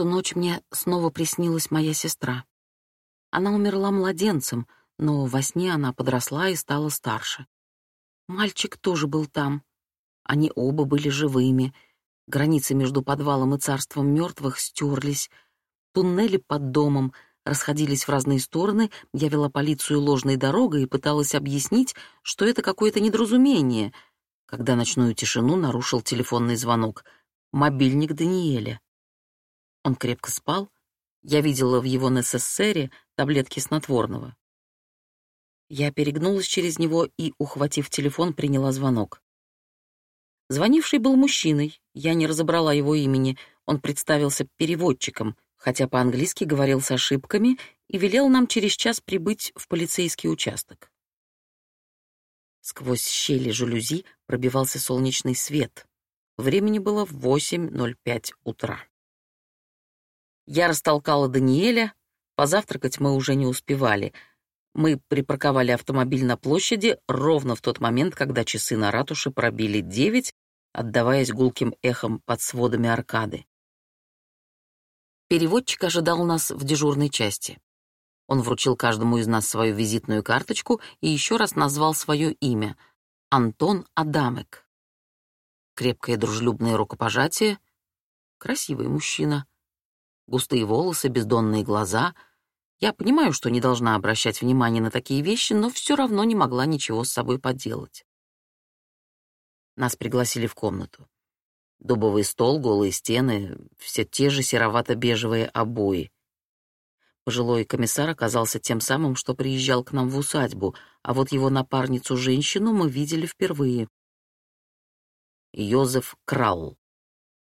ту ночь мне снова приснилась моя сестра. Она умерла младенцем, но во сне она подросла и стала старше. Мальчик тоже был там. Они оба были живыми. Границы между подвалом и царством мертвых стерлись. Туннели под домом расходились в разные стороны. Я вела полицию ложной дорогой и пыталась объяснить, что это какое-то недоразумение, когда ночную тишину нарушил телефонный звонок. Мобильник Даниэля. Он крепко спал. Я видела в его НССРе таблетки снотворного. Я перегнулась через него и, ухватив телефон, приняла звонок. Звонивший был мужчиной, я не разобрала его имени, он представился переводчиком, хотя по-английски говорил с ошибками и велел нам через час прибыть в полицейский участок. Сквозь щели жалюзи пробивался солнечный свет. Времени было 8.05 утра. Я растолкала Даниэля, позавтракать мы уже не успевали. Мы припарковали автомобиль на площади ровно в тот момент, когда часы на ратуше пробили девять, отдаваясь гулким эхом под сводами аркады. Переводчик ожидал нас в дежурной части. Он вручил каждому из нас свою визитную карточку и еще раз назвал свое имя — Антон Адамек. Крепкое дружелюбное рукопожатие. Красивый мужчина густые волосы, бездонные глаза. Я понимаю, что не должна обращать внимание на такие вещи, но все равно не могла ничего с собой поделать. Нас пригласили в комнату. Дубовый стол, голые стены, все те же серовато-бежевые обои. Пожилой комиссар оказался тем самым, что приезжал к нам в усадьбу, а вот его напарницу-женщину мы видели впервые. Йозеф Кралл,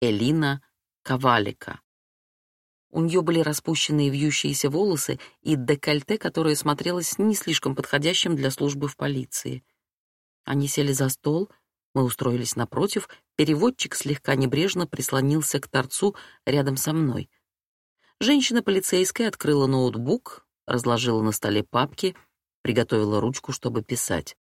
Элина Ковалика. У нее были распущенные вьющиеся волосы и декольте, которое смотрелось не слишком подходящим для службы в полиции. Они сели за стол, мы устроились напротив, переводчик слегка небрежно прислонился к торцу рядом со мной. Женщина полицейская открыла ноутбук, разложила на столе папки, приготовила ручку, чтобы писать.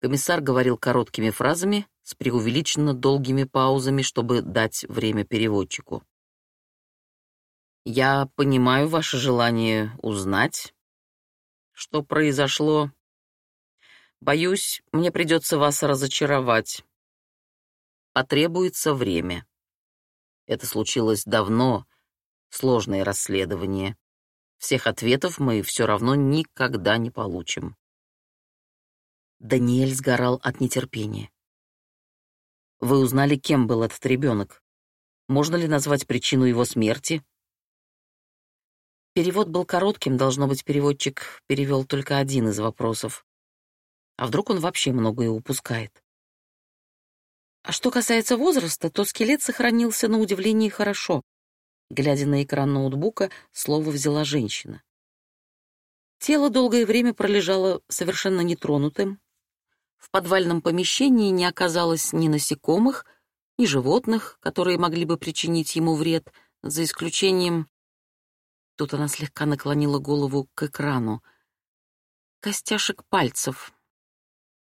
Комиссар говорил короткими фразами с преувеличенно долгими паузами, чтобы дать время переводчику. Я понимаю ваше желание узнать, что произошло. Боюсь, мне придется вас разочаровать. Потребуется время. Это случилось давно, сложное расследование. Всех ответов мы все равно никогда не получим. Даниэль сгорал от нетерпения. Вы узнали, кем был этот ребенок? Можно ли назвать причину его смерти? Перевод был коротким, должно быть, переводчик перевел только один из вопросов. А вдруг он вообще многое упускает? А что касается возраста, то скелет сохранился на удивление хорошо. Глядя на экран ноутбука, слово взяла женщина. Тело долгое время пролежало совершенно нетронутым. В подвальном помещении не оказалось ни насекомых, ни животных, которые могли бы причинить ему вред, за исключением Тут она слегка наклонила голову к экрану. Костяшек пальцев.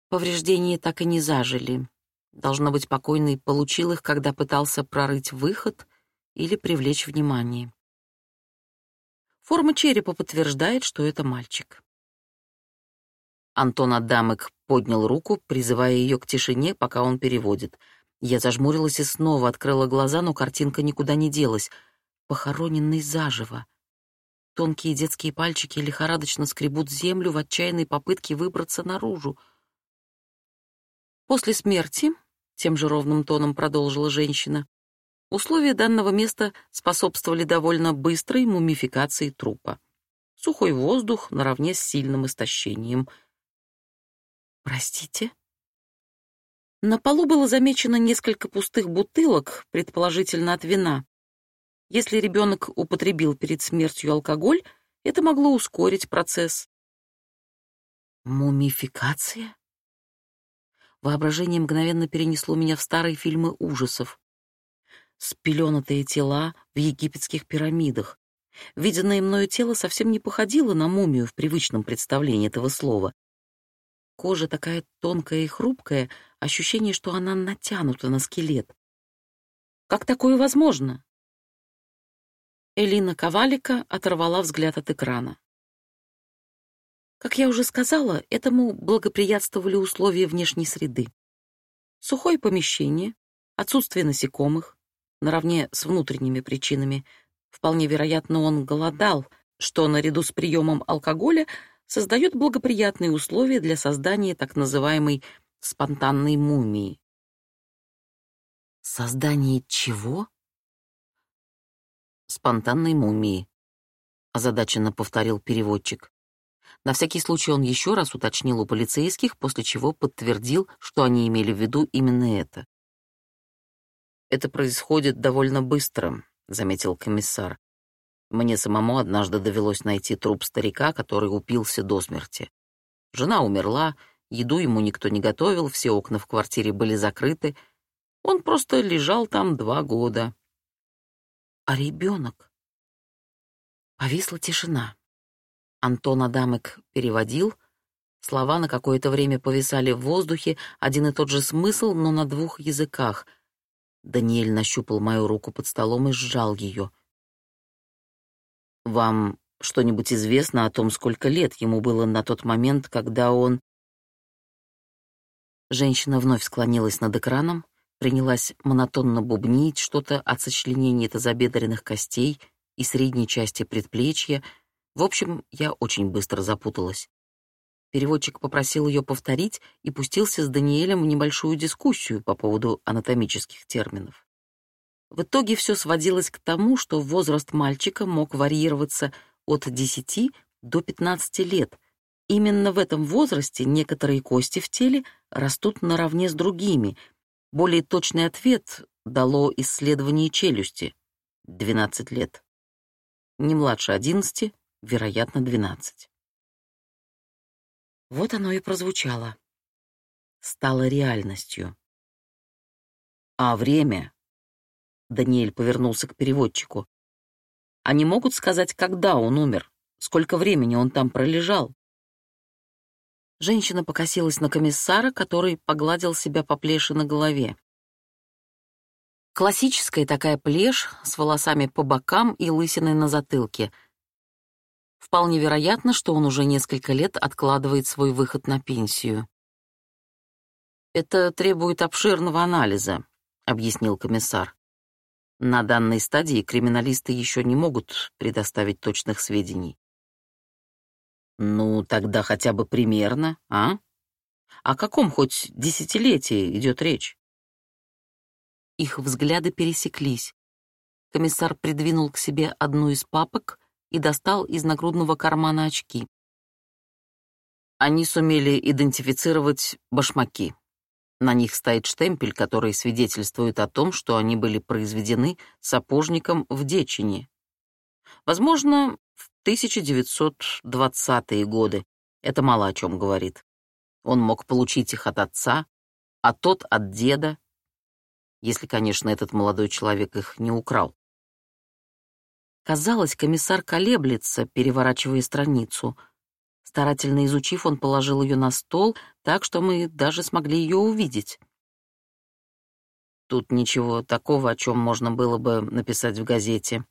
Повреждения так и не зажили. Должно быть, покойный получил их, когда пытался прорыть выход или привлечь внимание. Форма черепа подтверждает, что это мальчик. Антон Адамык поднял руку, призывая ее к тишине, пока он переводит. Я зажмурилась и снова открыла глаза, но картинка никуда не делась. Похороненный заживо. Тонкие детские пальчики лихорадочно скребут землю в отчаянной попытке выбраться наружу. После смерти, тем же ровным тоном продолжила женщина, условия данного места способствовали довольно быстрой мумификации трупа. Сухой воздух наравне с сильным истощением. Простите? На полу было замечено несколько пустых бутылок, предположительно от вина. Если ребенок употребил перед смертью алкоголь, это могло ускорить процесс. Мумификация? Воображение мгновенно перенесло меня в старые фильмы ужасов. Спеленатые тела в египетских пирамидах. Виденное мною тело совсем не походило на мумию в привычном представлении этого слова. Кожа такая тонкая и хрупкая, ощущение, что она натянута на скелет. Как такое возможно? Элина Ковалика оторвала взгляд от экрана. Как я уже сказала, этому благоприятствовали условия внешней среды. Сухое помещение, отсутствие насекомых, наравне с внутренними причинами. Вполне вероятно, он голодал, что наряду с приемом алкоголя создает благоприятные условия для создания так называемой спонтанной мумии. Создание чего? Спонтанной мумии, озадаченно повторил переводчик. На всякий случай он еще раз уточнил у полицейских, после чего подтвердил, что они имели в виду именно это. «Это происходит довольно быстро», — заметил комиссар. «Мне самому однажды довелось найти труп старика, который упился до смерти. Жена умерла, еду ему никто не готовил, все окна в квартире были закрыты. Он просто лежал там два года». «А ребенок?» Повисла тишина. Антон Адамык переводил. Слова на какое-то время повисали в воздухе, один и тот же смысл, но на двух языках. Даниэль нащупал мою руку под столом и сжал ее. «Вам что-нибудь известно о том, сколько лет ему было на тот момент, когда он...» Женщина вновь склонилась над экраном, принялась монотонно бубнить что-то от сочленения тазобедренных костей и средней части предплечья — в общем, я очень быстро запуталась. Переводчик попросил ее повторить и пустился с Даниэлем в небольшую дискуссию по поводу анатомических терминов. В итоге все сводилось к тому, что возраст мальчика мог варьироваться от 10 до 15 лет. Именно в этом возрасте некоторые кости в теле растут наравне с другими. Более точный ответ дало исследование челюсти — 12 лет. Не младше 11, вероятно, двенадцать. Вот оно и прозвучало. Стало реальностью. А время? Даниэль повернулся к переводчику. Они могут сказать, когда он умер, сколько времени он там пролежал? Женщина покосилась на комиссара, который погладил себя по плеше на голове. Классическая такая плешь с волосами по бокам и лысиной на затылке — Вполне вероятно, что он уже несколько лет откладывает свой выход на пенсию. «Это требует обширного анализа», — объяснил комиссар. «На данной стадии криминалисты еще не могут предоставить точных сведений». «Ну, тогда хотя бы примерно, а? О каком хоть десятилетии идет речь?» Их взгляды пересеклись. Комиссар придвинул к себе одну из папок, и достал из нагрудного кармана очки. Они сумели идентифицировать башмаки. На них стоит штемпель, который свидетельствует о том, что они были произведены сапожником в Дечине. Возможно, 1920-е годы. Это мало о чем говорит. Он мог получить их от отца, а тот от деда, если, конечно, этот молодой человек их не украл. Казалось, комиссар колеблется, переворачивая страницу. Старательно изучив, он положил ее на стол, так что мы даже смогли ее увидеть. Тут ничего такого, о чем можно было бы написать в газете.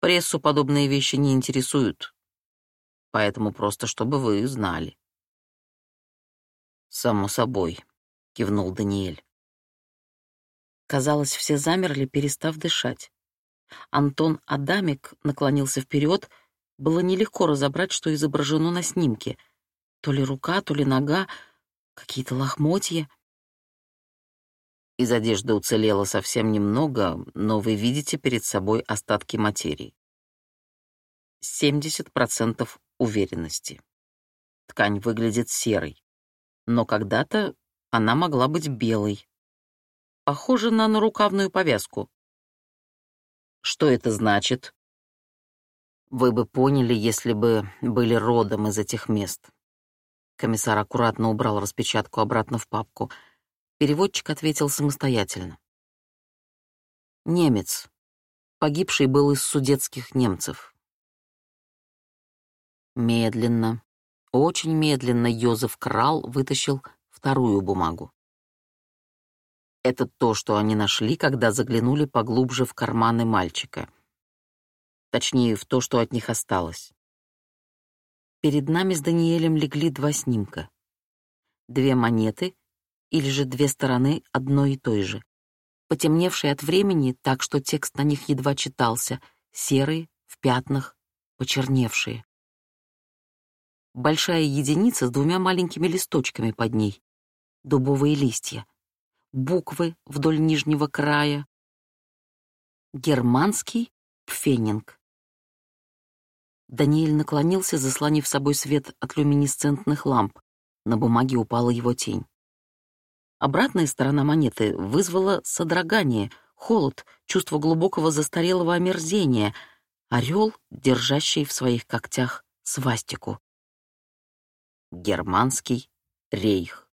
Прессу подобные вещи не интересуют. Поэтому просто, чтобы вы знали. «Само собой», — кивнул Даниэль. Казалось, все замерли, перестав дышать. Антон Адамик наклонился вперед. Было нелегко разобрать, что изображено на снимке. То ли рука, то ли нога, какие-то лохмотья. Из одежды уцелело совсем немного, но вы видите перед собой остатки материи. 70% уверенности. Ткань выглядит серой, но когда-то она могла быть белой. Похоже на нарукавную повязку. Что это значит? Вы бы поняли, если бы были родом из этих мест. Комиссар аккуратно убрал распечатку обратно в папку. Переводчик ответил самостоятельно. Немец. Погибший был из судетских немцев. Медленно, очень медленно Йозеф Крал вытащил вторую бумагу. Это то, что они нашли, когда заглянули поглубже в карманы мальчика. Точнее, в то, что от них осталось. Перед нами с Даниэлем легли два снимка. Две монеты или же две стороны одной и той же. Потемневшие от времени, так что текст на них едва читался, серые, в пятнах, почерневшие. Большая единица с двумя маленькими листочками под ней. Дубовые листья. Буквы вдоль нижнего края. Германский пфенинг. Даниэль наклонился, заслонив собой свет от люминесцентных ламп. На бумаге упала его тень. Обратная сторона монеты вызвала содрогание, холод, чувство глубокого застарелого омерзения, орел, держащий в своих когтях свастику. Германский рейх.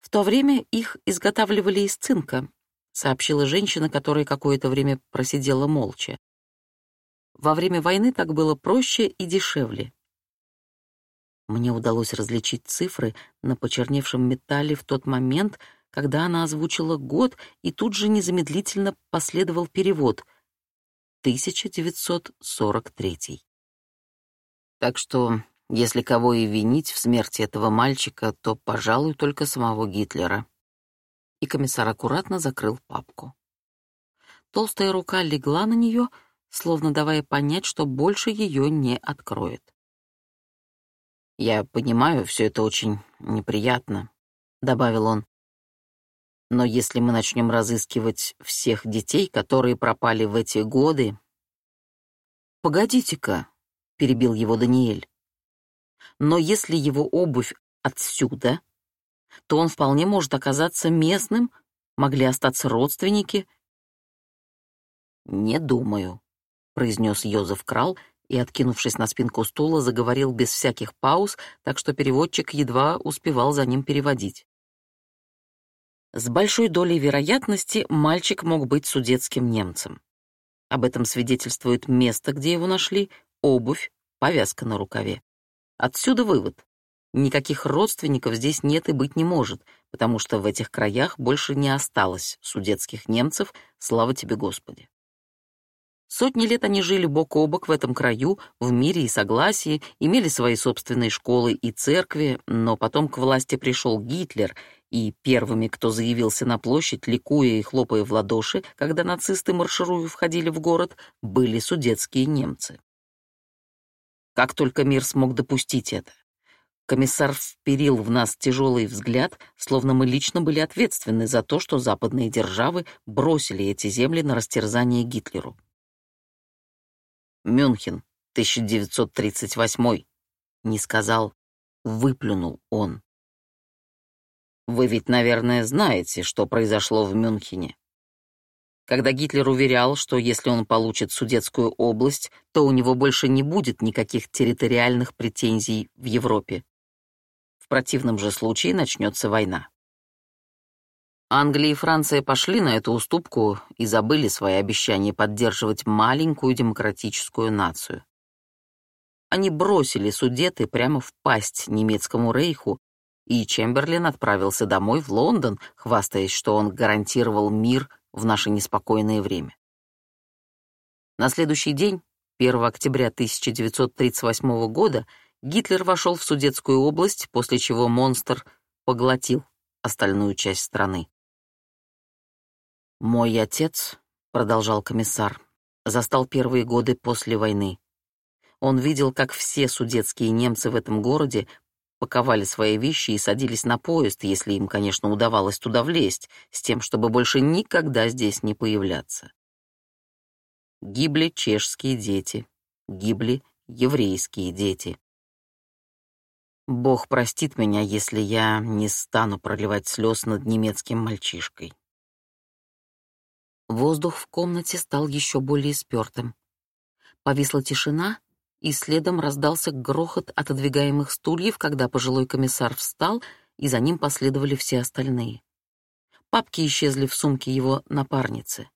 В то время их изготавливали из цинка, сообщила женщина, которая какое-то время просидела молча. Во время войны так было проще и дешевле. Мне удалось различить цифры на почерневшем металле в тот момент, когда она озвучила год, и тут же незамедлительно последовал перевод — 1943. Так что, если кого и винить в смерти этого мальчика, то, пожалуй, только самого Гитлера. И комиссар аккуратно закрыл папку. Толстая рука легла на нее — словно давая понять, что больше ее не откроет. «Я понимаю, все это очень неприятно», — добавил он. «Но если мы начнем разыскивать всех детей, которые пропали в эти годы...» «Погодите-ка», — перебил его Даниэль. «Но если его обувь отсюда, то он вполне может оказаться местным, могли остаться родственники». «Не думаю», произнес Йозеф Крал и, откинувшись на спинку стула, заговорил без всяких пауз, так что переводчик едва успевал за ним переводить. С большой долей вероятности мальчик мог быть судетским немцем. Об этом свидетельствует место, где его нашли, обувь, повязка на рукаве. Отсюда вывод. Никаких родственников здесь нет и быть не может, потому что в этих краях больше не осталось судетских немцев, слава тебе, Господи. Сотни лет они жили бок о бок в этом краю, в мире и согласии, имели свои собственные школы и церкви, но потом к власти пришел Гитлер, и первыми, кто заявился на площадь, ликуя и хлопая в ладоши, когда нацисты маршируя входили в город, были судетские немцы. Как только мир смог допустить это? Комиссар вперил в нас тяжелый взгляд, словно мы лично были ответственны за то, что западные державы бросили эти земли на растерзание Гитлеру. Мюнхен, 1938 не сказал, выплюнул он. Вы ведь, наверное, знаете, что произошло в Мюнхене. Когда Гитлер уверял, что если он получит Судетскую область, то у него больше не будет никаких территориальных претензий в Европе. В противном же случае начнется война. Англия и Франция пошли на эту уступку и забыли свои обещания поддерживать маленькую демократическую нацию. Они бросили Судеты прямо в пасть немецкому рейху, и Чемберлин отправился домой в Лондон, хвастаясь, что он гарантировал мир в наше неспокойное время. На следующий день, 1 октября 1938 года, Гитлер вошел в Судетскую область, после чего монстр поглотил остальную часть страны. «Мой отец», — продолжал комиссар, — застал первые годы после войны. Он видел, как все судетские немцы в этом городе паковали свои вещи и садились на поезд, если им, конечно, удавалось туда влезть, с тем, чтобы больше никогда здесь не появляться. Гибли чешские дети, гибли еврейские дети. Бог простит меня, если я не стану проливать слез над немецким мальчишкой. Воздух в комнате стал еще более спёртым. Повисла тишина, и следом раздался грохот отодвигаемых стульев, когда пожилой комиссар встал, и за ним последовали все остальные. Папки исчезли в сумке его напарницы.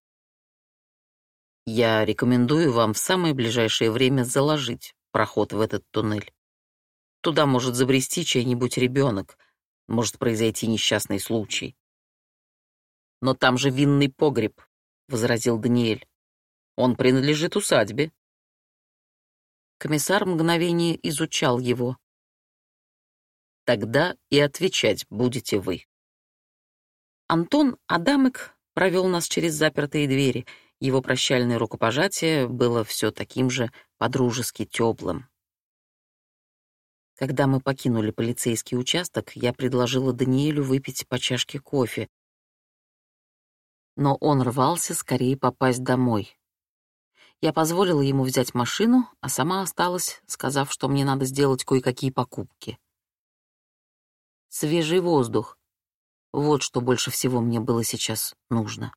«Я рекомендую вам в самое ближайшее время заложить проход в этот туннель. Туда может забрести чей-нибудь ребенок, может произойти несчастный случай. Но там же винный погреб, возразил Даниэль. Он принадлежит усадьбе». Комиссар мгновение изучал его. «Тогда и отвечать будете вы». Антон Адамык провел нас через запертые двери. Его прощальное рукопожатие было все таким же подружески теплым. Когда мы покинули полицейский участок, я предложила Даниэлю выпить по чашке кофе. Но он рвался скорее попасть домой. Я позволила ему взять машину, а сама осталась, сказав, что мне надо сделать кое-какие покупки. Свежий воздух. Вот что больше всего мне было сейчас нужно.